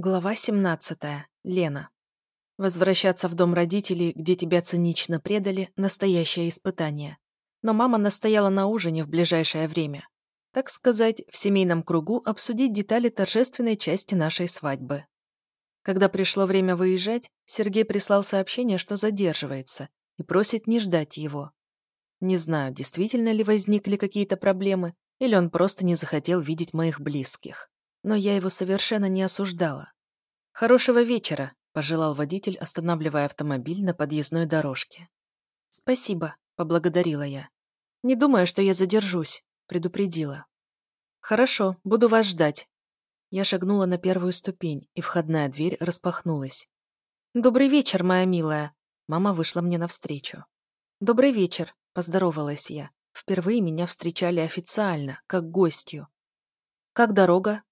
Глава 17. Лена. Возвращаться в дом родителей, где тебя цинично предали, настоящее испытание. Но мама настояла на ужине в ближайшее время. Так сказать, в семейном кругу обсудить детали торжественной части нашей свадьбы. Когда пришло время выезжать, Сергей прислал сообщение, что задерживается, и просит не ждать его. Не знаю, действительно ли возникли какие-то проблемы, или он просто не захотел видеть моих близких но я его совершенно не осуждала. «Хорошего вечера», — пожелал водитель, останавливая автомобиль на подъездной дорожке. «Спасибо», — поблагодарила я. «Не думаю, что я задержусь», — предупредила. «Хорошо, буду вас ждать». Я шагнула на первую ступень, и входная дверь распахнулась. «Добрый вечер, моя милая!» Мама вышла мне навстречу. «Добрый вечер», — поздоровалась я. Впервые меня встречали официально, как гостью. «Как дорога?»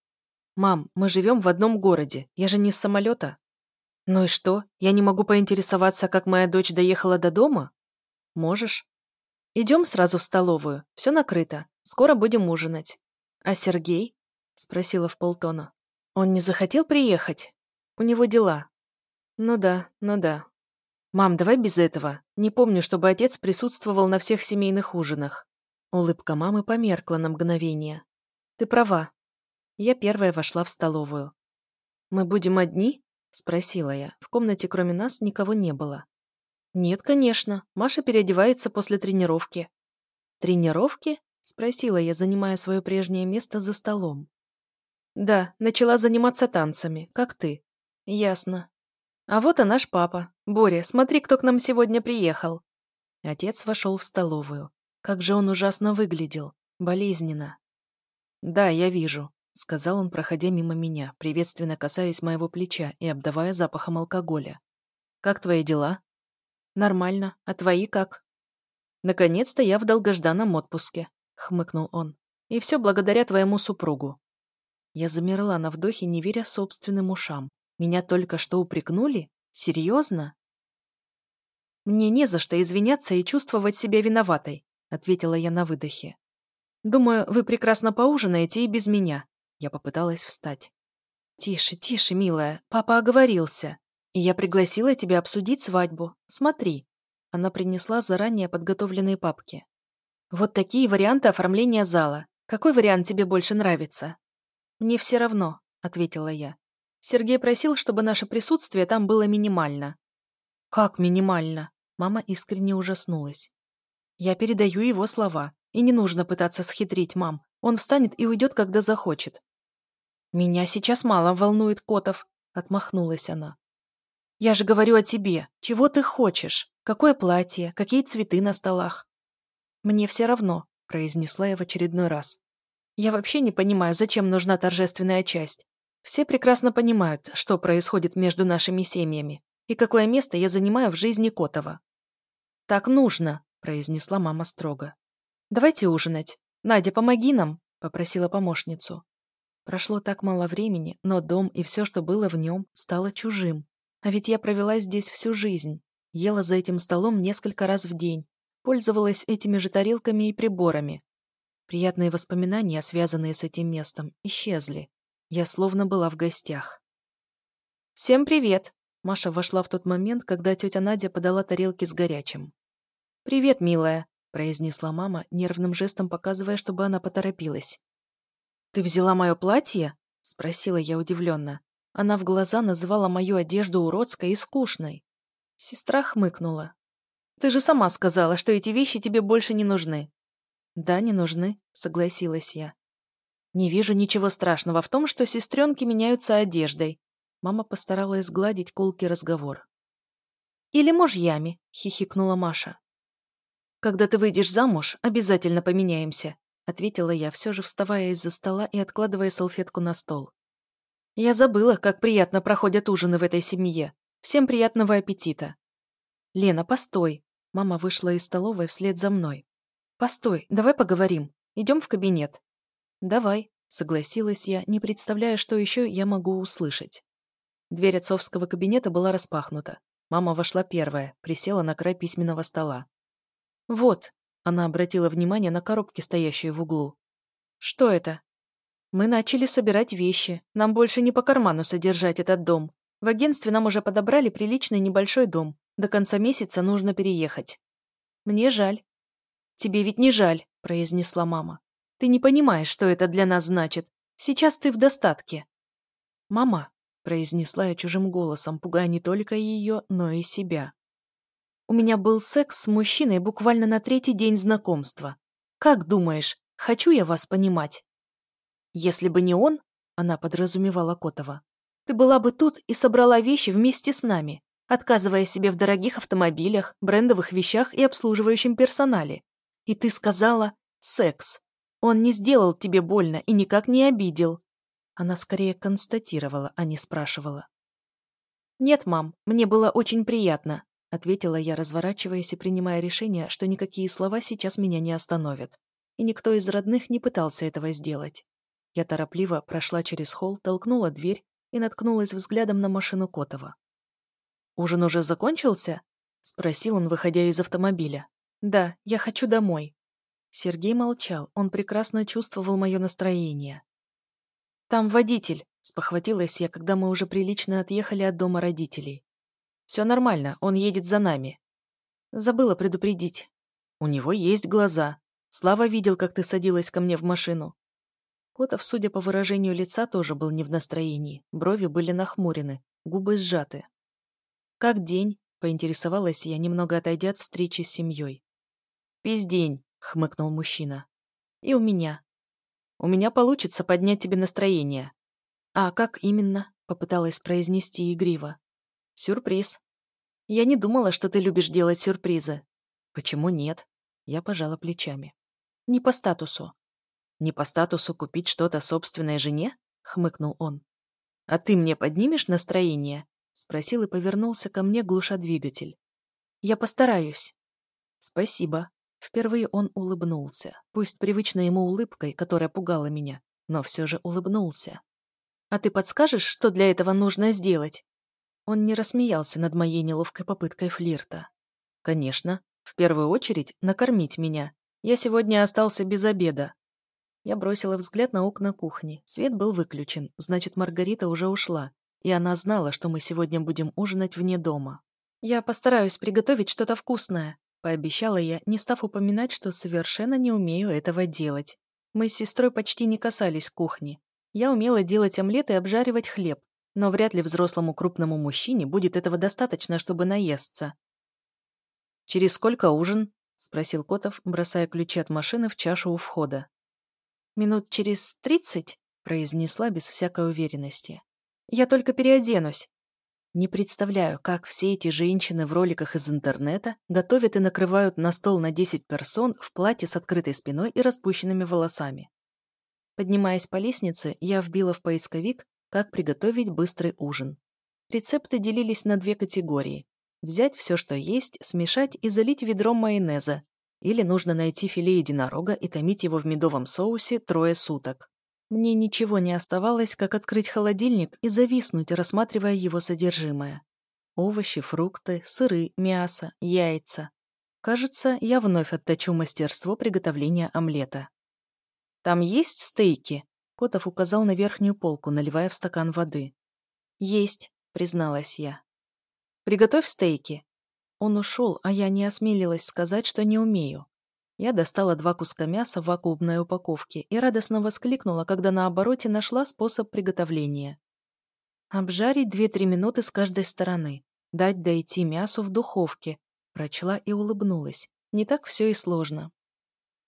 «Мам, мы живем в одном городе. Я же не с самолета». «Ну и что? Я не могу поинтересоваться, как моя дочь доехала до дома?» «Можешь». «Идем сразу в столовую. Все накрыто. Скоро будем ужинать». «А Сергей?» — спросила в полтона. «Он не захотел приехать? У него дела». «Ну да, ну да». «Мам, давай без этого. Не помню, чтобы отец присутствовал на всех семейных ужинах». Улыбка мамы померкла на мгновение. «Ты права. Я первая вошла в столовую. «Мы будем одни?» – спросила я. В комнате кроме нас никого не было. «Нет, конечно. Маша переодевается после тренировки». «Тренировки?» – спросила я, занимая свое прежнее место за столом. «Да, начала заниматься танцами, как ты». «Ясно. А вот и наш папа. Боря, смотри, кто к нам сегодня приехал». Отец вошел в столовую. Как же он ужасно выглядел. Болезненно. «Да, я вижу», — сказал он, проходя мимо меня, приветственно касаясь моего плеча и обдавая запахом алкоголя. «Как твои дела?» «Нормально. А твои как?» «Наконец-то я в долгожданном отпуске», — хмыкнул он. «И все благодаря твоему супругу». Я замерла на вдохе, не веря собственным ушам. Меня только что упрекнули? Серьезно? «Мне не за что извиняться и чувствовать себя виноватой», — ответила я на выдохе. «Думаю, вы прекрасно поужинаете и без меня. Я попыталась встать. «Тише, тише, милая, папа оговорился. И я пригласила тебя обсудить свадьбу. Смотри». Она принесла заранее подготовленные папки. «Вот такие варианты оформления зала. Какой вариант тебе больше нравится?» «Мне все равно», — ответила я. Сергей просил, чтобы наше присутствие там было минимально. «Как минимально?» Мама искренне ужаснулась. «Я передаю его слова, и не нужно пытаться схитрить, мам. Он встанет и уйдет, когда захочет. «Меня сейчас мало волнует Котов», — отмахнулась она. «Я же говорю о тебе. Чего ты хочешь? Какое платье? Какие цветы на столах?» «Мне все равно», — произнесла я в очередной раз. «Я вообще не понимаю, зачем нужна торжественная часть. Все прекрасно понимают, что происходит между нашими семьями и какое место я занимаю в жизни Котова». «Так нужно», — произнесла мама строго. «Давайте ужинать. Надя, помоги нам», — попросила помощницу. Прошло так мало времени, но дом и все, что было в нем, стало чужим. А ведь я провела здесь всю жизнь. Ела за этим столом несколько раз в день. Пользовалась этими же тарелками и приборами. Приятные воспоминания, связанные с этим местом, исчезли. Я словно была в гостях. «Всем привет!» Маша вошла в тот момент, когда тетя Надя подала тарелки с горячим. «Привет, милая!» произнесла мама, нервным жестом показывая, чтобы она поторопилась. «Ты взяла мое платье?» — спросила я удивленно. Она в глаза называла мою одежду уродской и скучной. Сестра хмыкнула. «Ты же сама сказала, что эти вещи тебе больше не нужны». «Да, не нужны», — согласилась я. «Не вижу ничего страшного в том, что сестренки меняются одеждой». Мама постаралась сгладить колкий разговор. «Или мужьями», — хихикнула Маша. «Когда ты выйдешь замуж, обязательно поменяемся», ответила я, все же вставая из-за стола и откладывая салфетку на стол. Я забыла, как приятно проходят ужины в этой семье. Всем приятного аппетита. Лена, постой. Мама вышла из столовой вслед за мной. Постой, давай поговорим. Идем в кабинет. Давай, согласилась я, не представляя, что еще я могу услышать. Дверь отцовского кабинета была распахнута. Мама вошла первая, присела на край письменного стола. «Вот», — она обратила внимание на коробки, стоящие в углу. «Что это?» Мы начали собирать вещи. Нам больше не по карману содержать этот дом. В агентстве нам уже подобрали приличный небольшой дом. До конца месяца нужно переехать. Мне жаль. Тебе ведь не жаль, произнесла мама. Ты не понимаешь, что это для нас значит. Сейчас ты в достатке. Мама, произнесла я чужим голосом, пугая не только ее, но и себя. У меня был секс с мужчиной буквально на третий день знакомства. Как думаешь, хочу я вас понимать? Если бы не он, она подразумевала Котова, ты была бы тут и собрала вещи вместе с нами, отказывая себе в дорогих автомобилях, брендовых вещах и обслуживающем персонале. И ты сказала «секс». Он не сделал тебе больно и никак не обидел. Она скорее констатировала, а не спрашивала. «Нет, мам, мне было очень приятно. — ответила я, разворачиваясь и принимая решение, что никакие слова сейчас меня не остановят. И никто из родных не пытался этого сделать. Я торопливо прошла через холл, толкнула дверь и наткнулась взглядом на машину Котова. «Ужин уже закончился?» — спросил он, выходя из автомобиля. «Да, я хочу домой». Сергей молчал, он прекрасно чувствовал мое настроение. «Там водитель», — спохватилась я, когда мы уже прилично отъехали от дома родителей. Все нормально, он едет за нами. Забыла предупредить. У него есть глаза. Слава видел, как ты садилась ко мне в машину. Котов, судя по выражению лица, тоже был не в настроении. Брови были нахмурены, губы сжаты. «Как день?» — поинтересовалась я, немного отойдя от встречи с семьей. «Пиздень», — хмыкнул мужчина. «И у меня. У меня получится поднять тебе настроение». «А как именно?» — попыталась произнести игриво. Сюрприз. Я не думала, что ты любишь делать сюрпризы. Почему нет? Я пожала плечами. Не по статусу. Не по статусу купить что-то собственной жене? Хмыкнул он. А ты мне поднимешь настроение? Спросил и повернулся ко мне, глуша двигатель. Я постараюсь. Спасибо. Впервые он улыбнулся, пусть привычной ему улыбкой, которая пугала меня, но все же улыбнулся. «А ты подскажешь, что для этого нужно сделать?» Он не рассмеялся над моей неловкой попыткой флирта. «Конечно. В первую очередь накормить меня. Я сегодня остался без обеда». Я бросила взгляд на окна кухни. Свет был выключен, значит, Маргарита уже ушла, и она знала, что мы сегодня будем ужинать вне дома. «Я постараюсь приготовить что-то вкусное», — пообещала я, не став упоминать, что совершенно не умею этого делать. Мы с сестрой почти не касались кухни. Я умела делать омлет и обжаривать хлеб, но вряд ли взрослому крупному мужчине будет этого достаточно, чтобы наесться. «Через сколько ужин?» — спросил Котов, бросая ключи от машины в чашу у входа. «Минут через тридцать?» — произнесла без всякой уверенности. «Я только переоденусь». Не представляю, как все эти женщины в роликах из интернета готовят и накрывают на стол на 10 персон в платье с открытой спиной и распущенными волосами. Поднимаясь по лестнице, я вбила в поисковик как приготовить быстрый ужин. Рецепты делились на две категории. Взять все, что есть, смешать и залить ведром майонеза. Или нужно найти филе единорога и томить его в медовом соусе трое суток. Мне ничего не оставалось, как открыть холодильник и зависнуть, рассматривая его содержимое. Овощи, фрукты, сыры, мясо, яйца. Кажется, я вновь отточу мастерство приготовления омлета. «Там есть стейки?» Котов указал на верхнюю полку, наливая в стакан воды. «Есть», — призналась я. «Приготовь стейки». Он ушел, а я не осмелилась сказать, что не умею. Я достала два куска мяса в вакуумной упаковке и радостно воскликнула, когда на обороте нашла способ приготовления. Обжарить 2-3 минуты с каждой стороны. Дать дойти мясу в духовке. Прочла и улыбнулась. Не так все и сложно.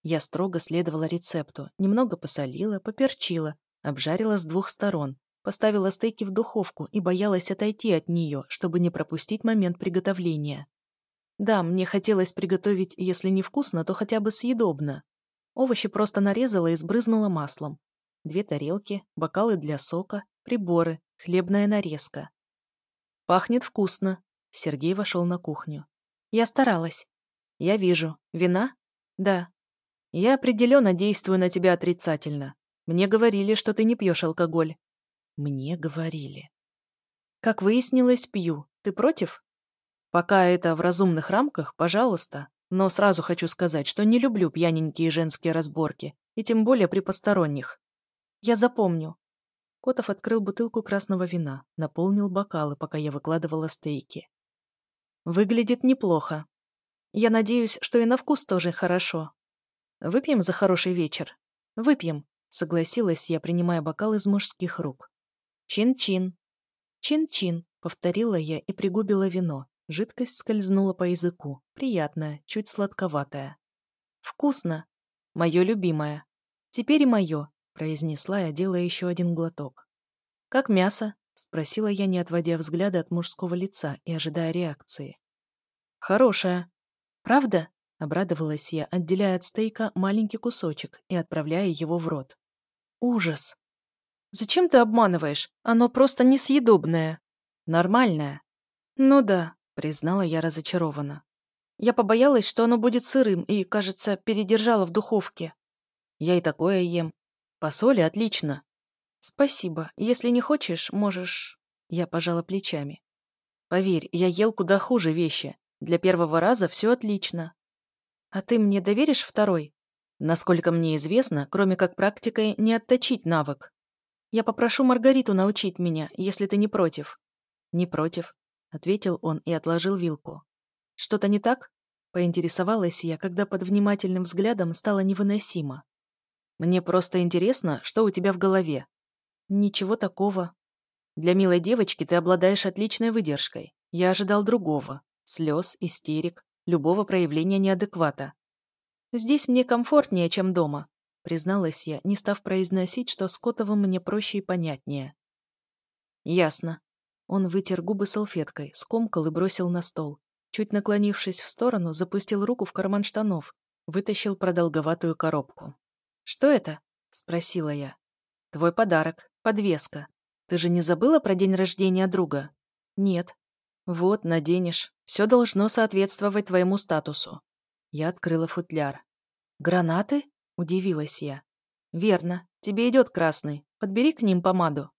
Я строго следовала рецепту, немного посолила, поперчила, обжарила с двух сторон, поставила стейки в духовку и боялась отойти от нее, чтобы не пропустить момент приготовления. Да, мне хотелось приготовить, если не вкусно, то хотя бы съедобно. Овощи просто нарезала и сбрызнула маслом. Две тарелки, бокалы для сока, приборы, хлебная нарезка. «Пахнет вкусно», — Сергей вошел на кухню. «Я старалась». «Я вижу. Вина?» «Да». Я определенно действую на тебя отрицательно. Мне говорили, что ты не пьешь алкоголь. Мне говорили. Как выяснилось, пью. Ты против? Пока это в разумных рамках, пожалуйста. Но сразу хочу сказать, что не люблю пьяненькие женские разборки, и тем более при посторонних. Я запомню». Котов открыл бутылку красного вина, наполнил бокалы, пока я выкладывала стейки. «Выглядит неплохо. Я надеюсь, что и на вкус тоже хорошо. Выпьем за хороший вечер?» «Выпьем», — согласилась я, принимая бокал из мужских рук. «Чин-чин». «Чин-чин», — повторила я и пригубила вино. Жидкость скользнула по языку. Приятная, чуть сладковатая. «Вкусно. Мое любимое. Теперь и мое», — произнесла я, делая еще один глоток. «Как мясо?» — спросила я, не отводя взгляда от мужского лица и ожидая реакции. «Хорошее. Правда?» — обрадовалась я, отделяя от стейка маленький кусочек и отправляя его в рот. «Ужас!» «Зачем ты обманываешь? Оно просто несъедобное». «Нормальное». «Ну да», — признала я разочарованно. Я побоялась, что оно будет сырым, и, кажется, передержала в духовке. Я и такое ем. По соли отлично. Спасибо. Если не хочешь, можешь... Я пожала плечами. Поверь, я ел куда хуже вещи. Для первого раза все отлично. А ты мне доверишь второй? Насколько мне известно, кроме как практикой, не отточить навык. Я попрошу Маргариту научить меня, если ты не против. Не против, ответил он и отложил вилку. «Что-то не так?» — поинтересовалась я, когда под внимательным взглядом стало невыносимо. «Мне просто интересно, что у тебя в голове». «Ничего такого. Для милой девочки ты обладаешь отличной выдержкой. Я ожидал другого. Слез, истерик, любого проявления неадеквата. Здесь мне комфортнее, чем дома», — призналась я, не став произносить, что с Котовым мне проще и понятнее. «Ясно». Он вытер губы салфеткой, скомкал и бросил на стол. Чуть наклонившись в сторону, запустил руку в карман штанов, вытащил продолговатую коробку. «Что это?» — спросила я. «Твой подарок. Подвеска. Ты же не забыла про день рождения друга?» «Нет». «Вот, наденешь. Все должно соответствовать твоему статусу». Я открыла футляр. «Гранаты?» — удивилась я. «Верно. Тебе идет красный. Подбери к ним помаду».